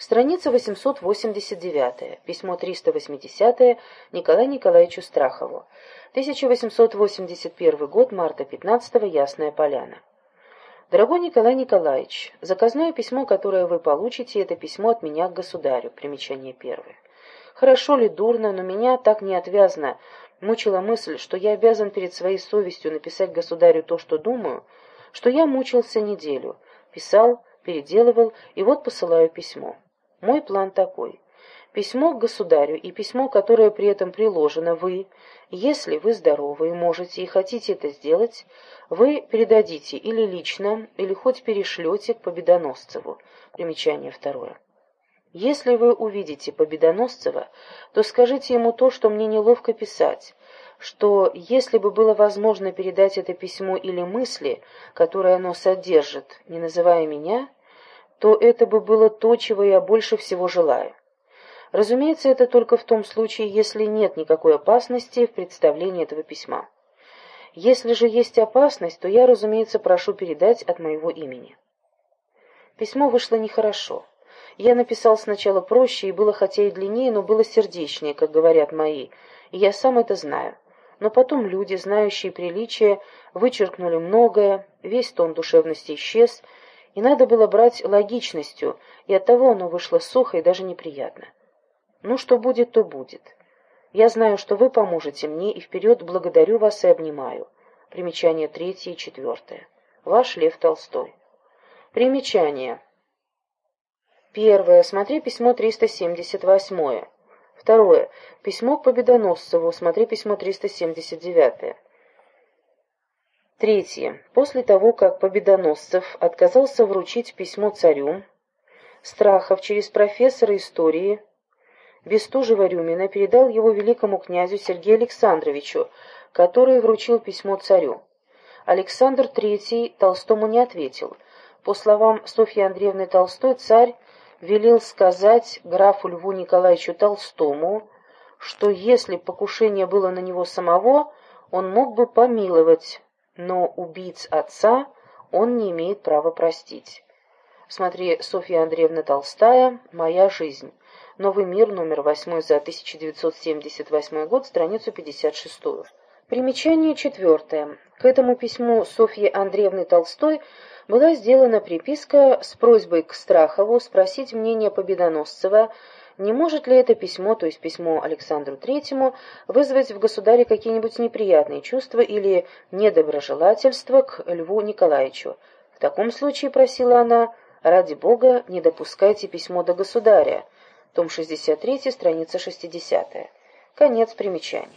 Страница 889. Письмо 380 Николаю Николаевичу Страхову. 1881 год, марта 15 -го, Ясная Поляна. Дорогой Николай Николаевич, заказное письмо, которое вы получите, это письмо от меня к государю. Примечание первое. Хорошо ли, дурно, но меня так неотвязно мучила мысль, что я обязан перед своей совестью написать государю то, что думаю, что я мучился неделю, писал, переделывал, и вот посылаю письмо. Мой план такой. Письмо к государю и письмо, которое при этом приложено, вы, если вы здоровы и можете и хотите это сделать, вы передадите или лично, или хоть перешлете к Победоносцеву. Примечание второе. Если вы увидите Победоносцева, то скажите ему то, что мне неловко писать, что если бы было возможно передать это письмо или мысли, которые оно содержит, не называя меня, то это бы было то, чего я больше всего желаю. Разумеется, это только в том случае, если нет никакой опасности в представлении этого письма. Если же есть опасность, то я, разумеется, прошу передать от моего имени. Письмо вышло нехорошо. Я написал сначала проще, и было хотя и длиннее, но было сердечнее, как говорят мои, и я сам это знаю. Но потом люди, знающие приличие, вычеркнули многое, весь тон душевности исчез, и надо было брать логичностью, и оттого оно вышло сухо и даже неприятно. Ну, что будет, то будет. Я знаю, что вы поможете мне, и вперед благодарю вас и обнимаю. Примечание третье и четвертое. Ваш Лев Толстой. Примечание. Первое. Смотри письмо 378. Второе. Письмо к Победоносцеву. Смотри письмо 379. Третье. После того, как Победоносцев отказался вручить письмо царю, Страхов через профессора истории Бестужева-Рюмина передал его великому князю Сергею Александровичу, который вручил письмо царю. Александр III Толстому не ответил. По словам Софьи Андреевны Толстой, царь велел сказать графу Льву Николаевичу Толстому, что если покушение было на него самого, он мог бы помиловать но убийц отца он не имеет права простить. Смотри, Софья Андреевна Толстая «Моя жизнь». Новый мир, номер 8 за 1978 год, страницу 56. Примечание четвертое. К этому письму Софьи Андреевны Толстой была сделана приписка с просьбой к Страхову спросить мнение Победоносцева не может ли это письмо, то есть письмо Александру Третьему, вызвать в государе какие-нибудь неприятные чувства или недоброжелательство к Льву Николаевичу? В таком случае, просила она, ради бога, не допускайте письмо до государя. Том 63, страница 60. Конец примечаний.